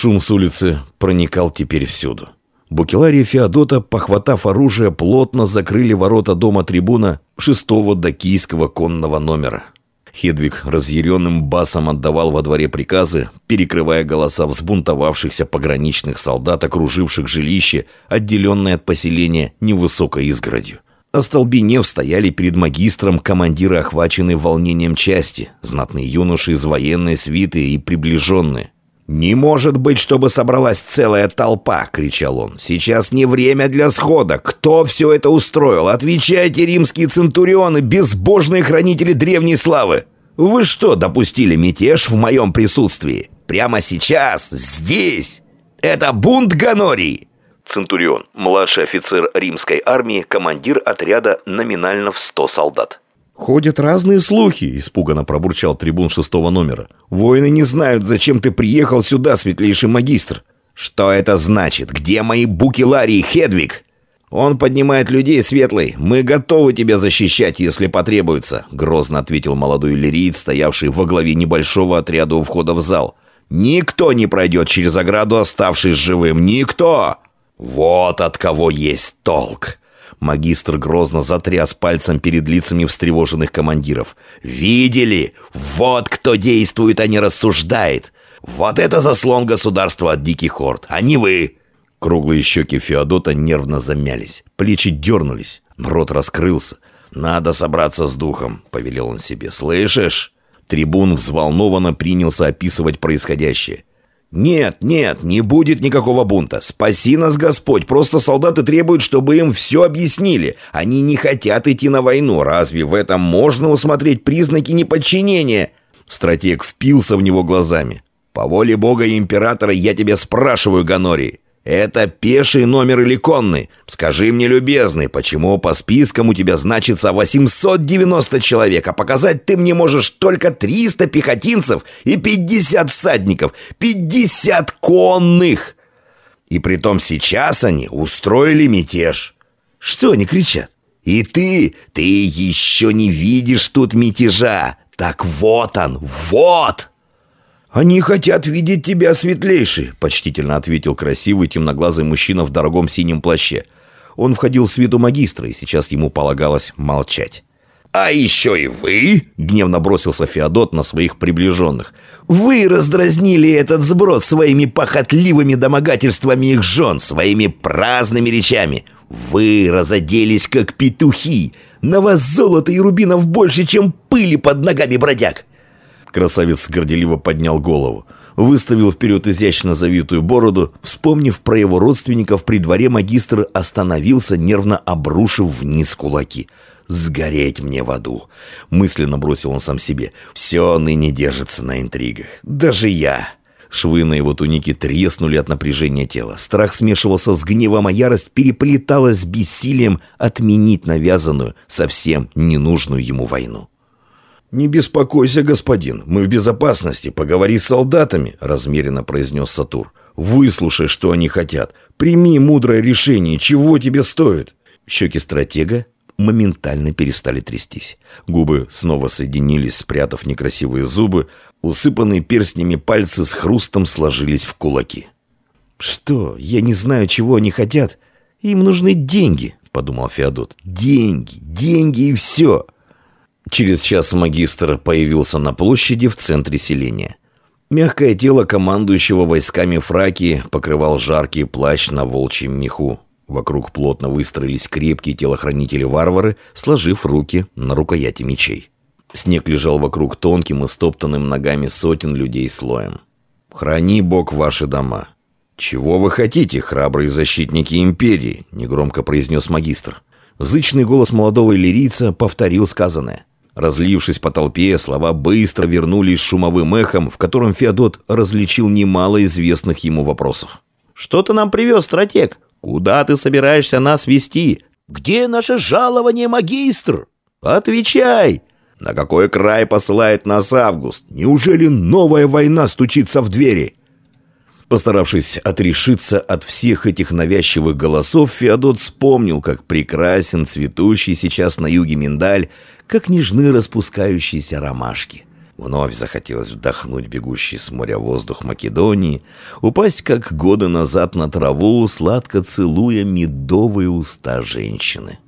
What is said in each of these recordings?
Шум с улицы проникал теперь всюду. Букелария Феодота, похватав оружие, плотно закрыли ворота дома трибуна шестого докийского конного номера. Хедвиг разъяренным басом отдавал во дворе приказы, перекрывая голоса взбунтовавшихся пограничных солдат, окруживших жилище, отделенное от поселения невысокой изгородью. Остолбенев стояли перед магистром командиры, охваченные волнением части, знатные юноши из военной свиты и приближенные. «Не может быть, чтобы собралась целая толпа!» — кричал он. «Сейчас не время для схода! Кто все это устроил? Отвечайте, римские центурионы, безбожные хранители древней славы! Вы что, допустили мятеж в моем присутствии? Прямо сейчас? Здесь? Это бунт Ганорий!» Центурион, младший офицер римской армии, командир отряда номинально в 100 солдат. «Ходят разные слухи», — испуганно пробурчал трибун шестого номера. «Воины не знают, зачем ты приехал сюда, светлейший магистр». «Что это значит? Где мои буки Ларри Хедвиг?» «Он поднимает людей, Светлый. Мы готовы тебя защищать, если потребуется», — грозно ответил молодой лириец, стоявший во главе небольшого отряда у входа в зал. «Никто не пройдет через ограду, оставшись живым. Никто!» «Вот от кого есть толк!» Магистр грозно затряс пальцем перед лицами встревоженных командиров. «Видели? Вот кто действует, а не рассуждает! Вот это заслон государства от диких хорд, а не вы!» Круглые щеки Феодота нервно замялись, плечи дернулись, рот раскрылся. «Надо собраться с духом», — повелел он себе. «Слышишь?» Трибун взволнованно принялся описывать происходящее. «Нет, нет, не будет никакого бунта. Спаси нас, Господь. Просто солдаты требуют, чтобы им все объяснили. Они не хотят идти на войну. Разве в этом можно усмотреть признаки неподчинения?» Стратег впился в него глазами. «По воле Бога и Императора я тебя спрашиваю, Ганорий. «Это пеший номер или конный? Скажи мне, любезный, почему по спискам у тебя значится 890 человек, а показать ты мне можешь только 300 пехотинцев и 50 всадников, 50 конных!» И притом сейчас они устроили мятеж. Что они кричат? «И ты, ты еще не видишь тут мятежа! Так вот он, вот!» «Они хотят видеть тебя, светлейший», — почтительно ответил красивый темноглазый мужчина в дорогом синем плаще. Он входил в свиту магистра, и сейчас ему полагалось молчать. «А еще и вы!» — гневно бросился Феодот на своих приближенных. «Вы раздразнили этот сброд своими похотливыми домогательствами их жен, своими праздными речами. Вы разоделись, как петухи. На вас золота и рубинов больше, чем пыли под ногами бродяг. Красавец горделиво поднял голову. Выставил вперед изящно завитую бороду. Вспомнив про его родственников, при дворе магистр остановился, нервно обрушив вниз кулаки. «Сгореть мне в аду!» Мысленно бросил он сам себе. «Все ныне держится на интригах. Даже я!» Швы на его тунике треснули от напряжения тела. Страх смешивался с гневом, а ярость переплеталась с бессилием отменить навязанную, совсем ненужную ему войну. «Не беспокойся, господин, мы в безопасности, поговори с солдатами», — размеренно произнес Сатур. «Выслушай, что они хотят. Прими мудрое решение, чего тебе стоит». Щеки стратега моментально перестали трястись. Губы снова соединились, спрятав некрасивые зубы, усыпанные перстнями пальцы с хрустом сложились в кулаки. «Что? Я не знаю, чего они хотят. Им нужны деньги», — подумал Феодот. «Деньги, деньги и все». Через час магистр появился на площади в центре селения. Мягкое тело командующего войсками Фраки покрывал жаркий плащ на волчьем меху. Вокруг плотно выстроились крепкие телохранители-варвары, сложив руки на рукояти мечей. Снег лежал вокруг тонким и стоптанным ногами сотен людей слоем. «Храни Бог ваши дома». «Чего вы хотите, храбрые защитники империи?» – негромко произнес магистр. Зычный голос молодого лирийца повторил сказанное. Разлившись по толпе, слова быстро вернулись шумовым эхом, в котором Феодот различил немало известных ему вопросов. «Что ты нам привез, стратег? Куда ты собираешься нас вести? Где наше жалование, магистр? Отвечай!» «На какой край посылает нас Август? Неужели новая война стучится в двери?» Постаравшись отрешиться от всех этих навязчивых голосов, Феодот вспомнил, как прекрасен цветущий сейчас на юге миндаль, как нежны распускающиеся ромашки. Вновь захотелось вдохнуть бегущий с моря воздух Македонии, упасть, как годы назад, на траву, сладко целуя медовые уста женщины.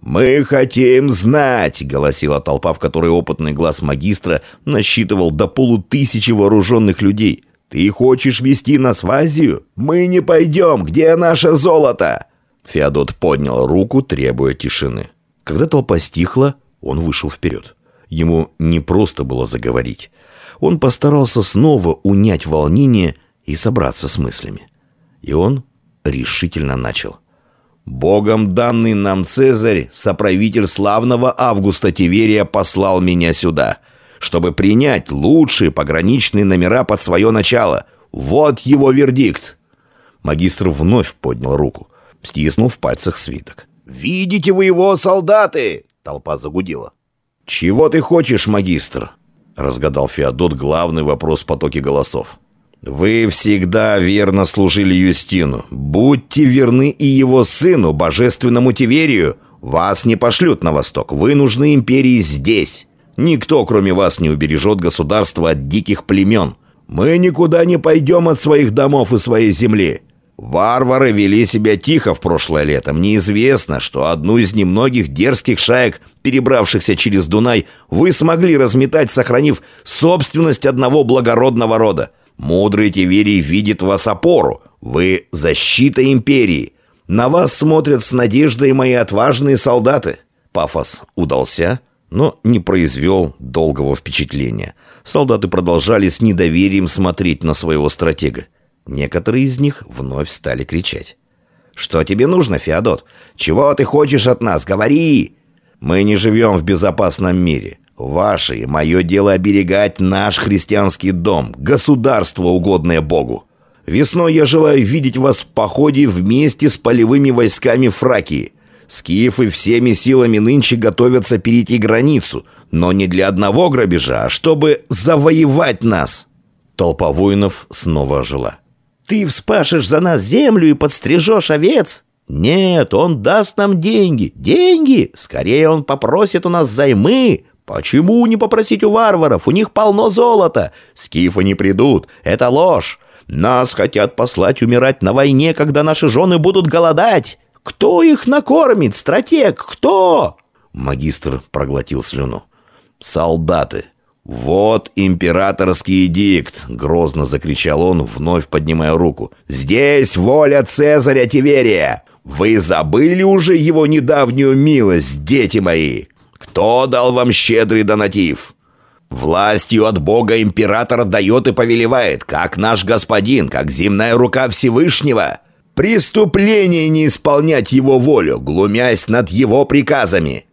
«Мы хотим знать!» — голосила толпа, в которой опытный глаз магистра насчитывал до полутысячи вооруженных людей. «Ты хочешь вести нас в Азию? Мы не пойдем! Где наше золото?» Феодот поднял руку, требуя тишины. Когда толпа стихла, он вышел вперед. Ему не просто было заговорить. Он постарался снова унять волнение и собраться с мыслями. И он решительно начал. «Богом данный нам Цезарь, соправитель славного Августа Тиверия, послал меня сюда, чтобы принять лучшие пограничные номера под свое начало. Вот его вердикт!» Магистр вновь поднял руку, стиснул в пальцах свиток. «Видите вы его, солдаты?» Толпа загудела. «Чего ты хочешь, магистр?» Разгадал Феодот главный вопрос в потоке голосов. «Вы всегда верно служили Юстину. Будьте верны и его сыну, божественному Тиверию. Вас не пошлют на восток. Вы нужны империи здесь. Никто, кроме вас, не убережет государство от диких племен. Мы никуда не пойдем от своих домов и своей земли. Варвары вели себя тихо в прошлое лето. Мне известно, что одну из немногих дерзких шаек, перебравшихся через Дунай, вы смогли разметать, сохранив собственность одного благородного рода. Мудрый Тиверий видит вас опору. Вы – защита империи. На вас смотрят с надеждой мои отважные солдаты». Пафос удался, но не произвел долгого впечатления. Солдаты продолжали с недоверием смотреть на своего стратега. Некоторые из них вновь стали кричать. «Что тебе нужно, Феодот? Чего ты хочешь от нас? Говори!» «Мы не живем в безопасном мире. Ваше и мое дело оберегать наш христианский дом, государство, угодное Богу. Весной я желаю видеть вас в походе вместе с полевыми войсками Фракии. Скифы всеми силами нынче готовятся перейти границу, но не для одного грабежа, а чтобы завоевать нас». Толпа воинов снова ожила. Ты вспашешь за нас землю и подстрижешь овец? Нет, он даст нам деньги. Деньги? Скорее он попросит у нас займы. Почему не попросить у варваров? У них полно золота. Скифы не придут. Это ложь. Нас хотят послать умирать на войне, когда наши жены будут голодать. Кто их накормит, стратег? Кто?» Магистр проглотил слюну. «Солдаты. «Вот императорский эдикт!» — грозно закричал он, вновь поднимая руку. «Здесь воля Цезаря Тиверия! Вы забыли уже его недавнюю милость, дети мои? Кто дал вам щедрый донатив?» Властью от Бога император дает и повелевает, как наш господин, как земная рука Всевышнего. Преступление не исполнять его волю, глумясь над его приказами.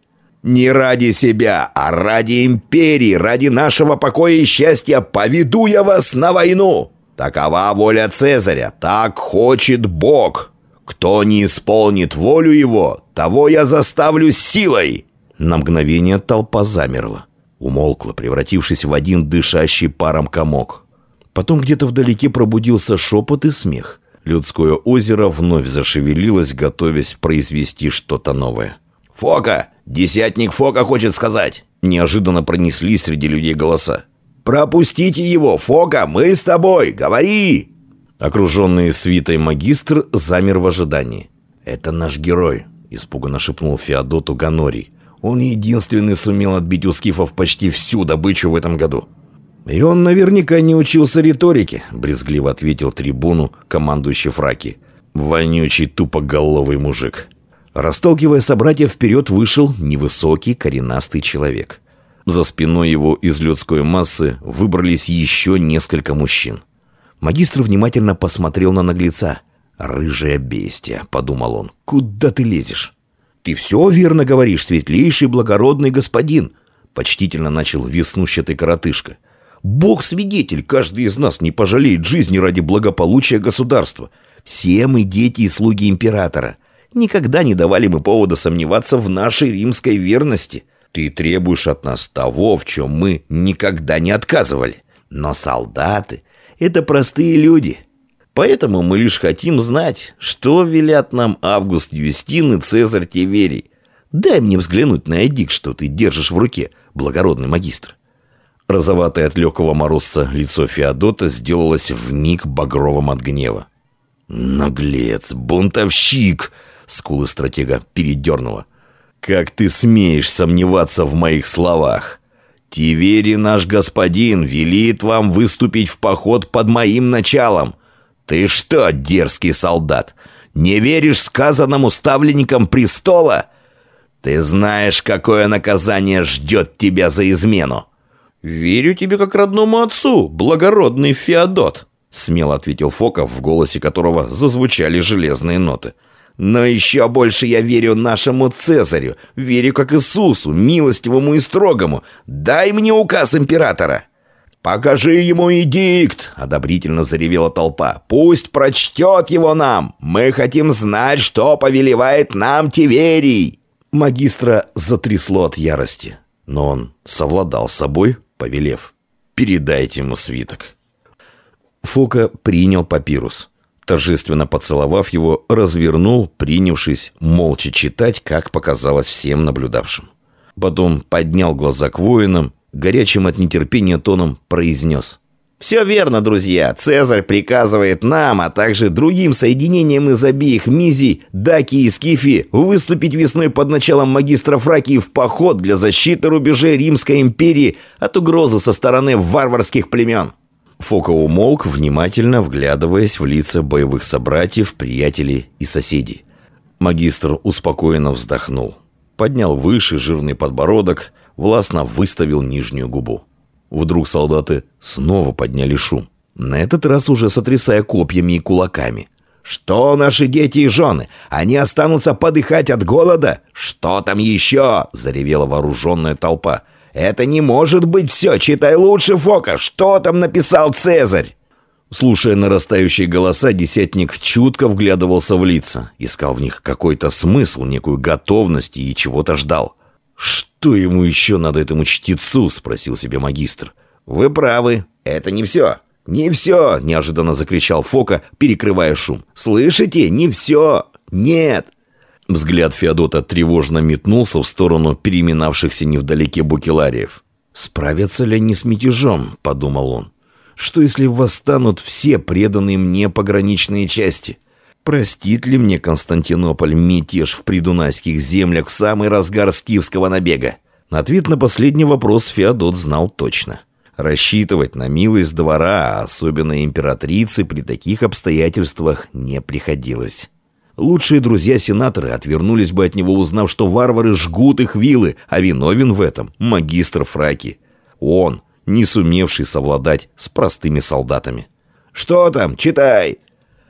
Не ради себя, а ради империи, ради нашего покоя и счастья поведу я вас на войну. Такова воля Цезаря, так хочет Бог. Кто не исполнит волю его, того я заставлю силой». На мгновение толпа замерла, умолкла, превратившись в один дышащий паром комок. Потом где-то вдалеке пробудился шепот и смех. Людское озеро вновь зашевелилось, готовясь произвести что-то новое. «Фока! Десятник Фока хочет сказать!» Неожиданно пронеслись среди людей голоса. «Пропустите его, Фока, мы с тобой! Говори!» Окруженный свитой магистр замер в ожидании. «Это наш герой», — испуганно шепнул Феодоту Ганорий. «Он единственный сумел отбить у скифов почти всю добычу в этом году». «И он наверняка не учился риторике», — брезгливо ответил трибуну, командующий фраки. «Вонючий тупоголовый мужик». Расталкивая собратьев вперед, вышел невысокий коренастый человек. За спиной его из людской массы выбрались еще несколько мужчин. Магистр внимательно посмотрел на наглеца. «Рыжая бестия», — подумал он, — «куда ты лезешь?» «Ты все верно говоришь, светлейший благородный господин», — почтительно начал веснущатый коротышка. «Бог свидетель, каждый из нас не пожалеет жизни ради благополучия государства. Все мы дети и слуги императора. Никогда не давали мы повода сомневаться в нашей римской верности. Ты требуешь от нас того, в чем мы никогда не отказывали. Но солдаты — это простые люди. Поэтому мы лишь хотим знать, что велят нам Август Юстин и Цезарь Тиверий. Дай мне взглянуть на эдик, что ты держишь в руке, благородный магистр. Розоватое от легкого морозца лицо Феодота сделалось вмиг багровым от гнева. «Наглец! Бунтовщик!» Скулы стратега передернуло. «Как ты смеешь сомневаться в моих словах? Тивери, наш господин, велит вам выступить в поход под моим началом. Ты что, дерзкий солдат, не веришь сказанному ставленникам престола? Ты знаешь, какое наказание ждет тебя за измену?» «Верю тебе как родному отцу, благородный Феодот», смело ответил Фоков, в голосе которого зазвучали железные ноты. Но еще больше я верю нашему Цезарю, верю как Иисусу, милостивому и строгому. Дай мне указ императора!» «Покажи ему эдикт!» — одобрительно заревела толпа. «Пусть прочтет его нам! Мы хотим знать, что повелевает нам Тиверий!» Магистра затрясло от ярости, но он совладал с собой, повелев. «Передайте ему свиток». Фока принял папирус. Торжественно поцеловав его, развернул, принявшись молча читать, как показалось всем наблюдавшим. Потом поднял глаза к воинам, горячим от нетерпения тоном произнес. «Все верно, друзья. Цезарь приказывает нам, а также другим соединениям из обеих Мизий, Даки и Скифи выступить весной под началом магистра Фракии в поход для защиты рубежей Римской империи от угрозы со стороны варварских племен. Фока умолк, внимательно вглядываясь в лица боевых собратьев, приятелей и соседей. Магистр успокоенно вздохнул. Поднял выше жирный подбородок, властно выставил нижнюю губу. Вдруг солдаты снова подняли шум. На этот раз уже сотрясая копьями и кулаками. «Что наши дети и жены? Они останутся подыхать от голода? Что там еще?» – заревела вооруженная толпа. Это не может быть все. Читай лучше, Фока. Что там написал Цезарь? Слушая нарастающие голоса, десятник чутко вглядывался в лица, искал в них какой-то смысл, некую готовность и чего-то ждал. «Что ему еще надо этому чтецу?» – спросил себе магистр. «Вы правы, это не все. Не все!» – неожиданно закричал Фока, перекрывая шум. «Слышите? Не все! Нет! Взгляд Феодота тревожно метнулся в сторону переминавшихся невдалеке букелариев. «Справятся ли они с мятежом?» – подумал он. «Что если восстанут все преданные мне пограничные части? Простит ли мне Константинополь мятеж в придунайских землях в самый разгар скифского набега?» Ответ на последний вопрос Феодот знал точно. Рассчитывать на милость двора, особенно императрицы, при таких обстоятельствах не приходилось. Лучшие друзья-сенаторы отвернулись бы от него, узнав, что варвары жгут их вилы, а виновен в этом магистр Фраки. Он, не сумевший совладать с простыми солдатами. «Что там? Читай!»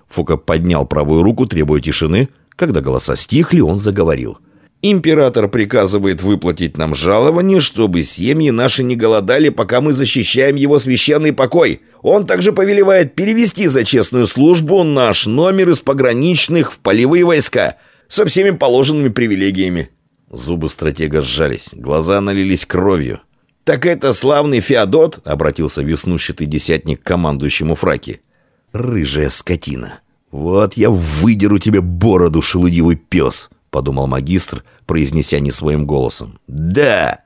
Фука поднял правую руку, требуя тишины. Когда голоса стихли, он заговорил. Император приказывает выплатить нам жалование, чтобы семьи наши не голодали, пока мы защищаем его священный покой. Он также повелевает перевести за честную службу наш номер из пограничных в полевые войска со всеми положенными привилегиями». Зубы стратега сжались, глаза налились кровью. «Так это славный Феодот?» — обратился веснущатый десятник к командующему Фраки. «Рыжая скотина! Вот я выдеру тебе бороду, шелудивый пес!» — подумал магистр, произнеся не своим голосом. «Да!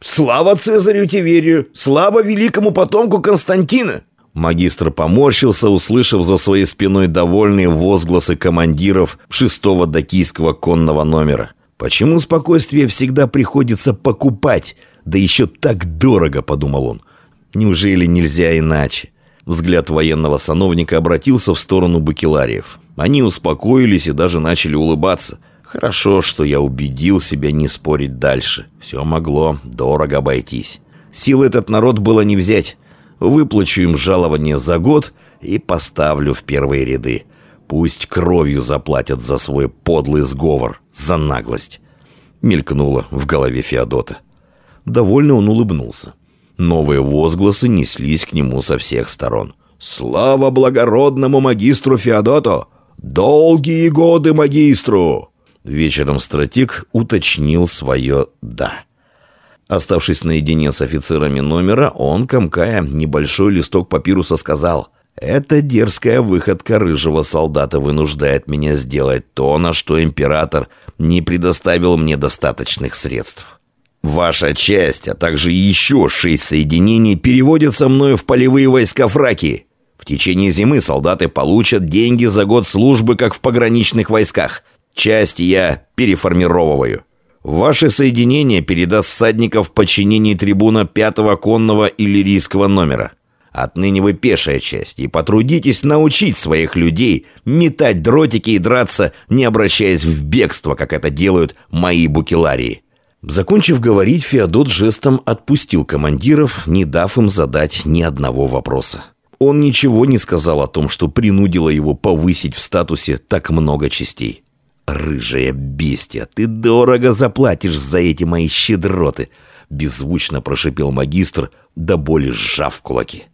Слава Цезарю Тиверию! Слава великому потомку Константина!» Магистр поморщился, услышав за своей спиной довольные возгласы командиров шестого докийского конного номера. «Почему спокойствие всегда приходится покупать? Да еще так дорого!» – подумал он. «Неужели нельзя иначе?» Взгляд военного сановника обратился в сторону бакелариев. Они успокоились и даже начали улыбаться – Хорошо, что я убедил себя не спорить дальше. Все могло дорого обойтись. Сил этот народ было не взять. Выплачу им жалование за год и поставлю в первые ряды. Пусть кровью заплатят за свой подлый сговор, за наглость. Мелькнуло в голове Феодота. Довольно он улыбнулся. Новые возгласы неслись к нему со всех сторон. «Слава благородному магистру Феодоту! Долгие годы магистру!» Вечером стратег уточнил свое «да». Оставшись наедине с офицерами номера, он, комкая небольшой листок папируса, сказал «Эта дерзкая выходка рыжего солдата вынуждает меня сделать то, на что император не предоставил мне достаточных средств». Ваша часть, а также еще шесть соединений переводятся мною в полевые войска Фракии. В течение зимы солдаты получат деньги за год службы, как в пограничных войсках. Часть я переформировываю. Ваше соединение передаст всадников в подчинении трибуна пятого конного иллирийского номера. Отныне вы пешая часть, и потрудитесь научить своих людей метать дротики и драться, не обращаясь в бегство, как это делают мои букеларии». Закончив говорить, Феодот жестом отпустил командиров, не дав им задать ни одного вопроса. Он ничего не сказал о том, что принудило его повысить в статусе так много частей. «Рыжая бестия, ты дорого заплатишь за эти мои щедроты!» Беззвучно прошипел магистр, до боли сжав кулаки.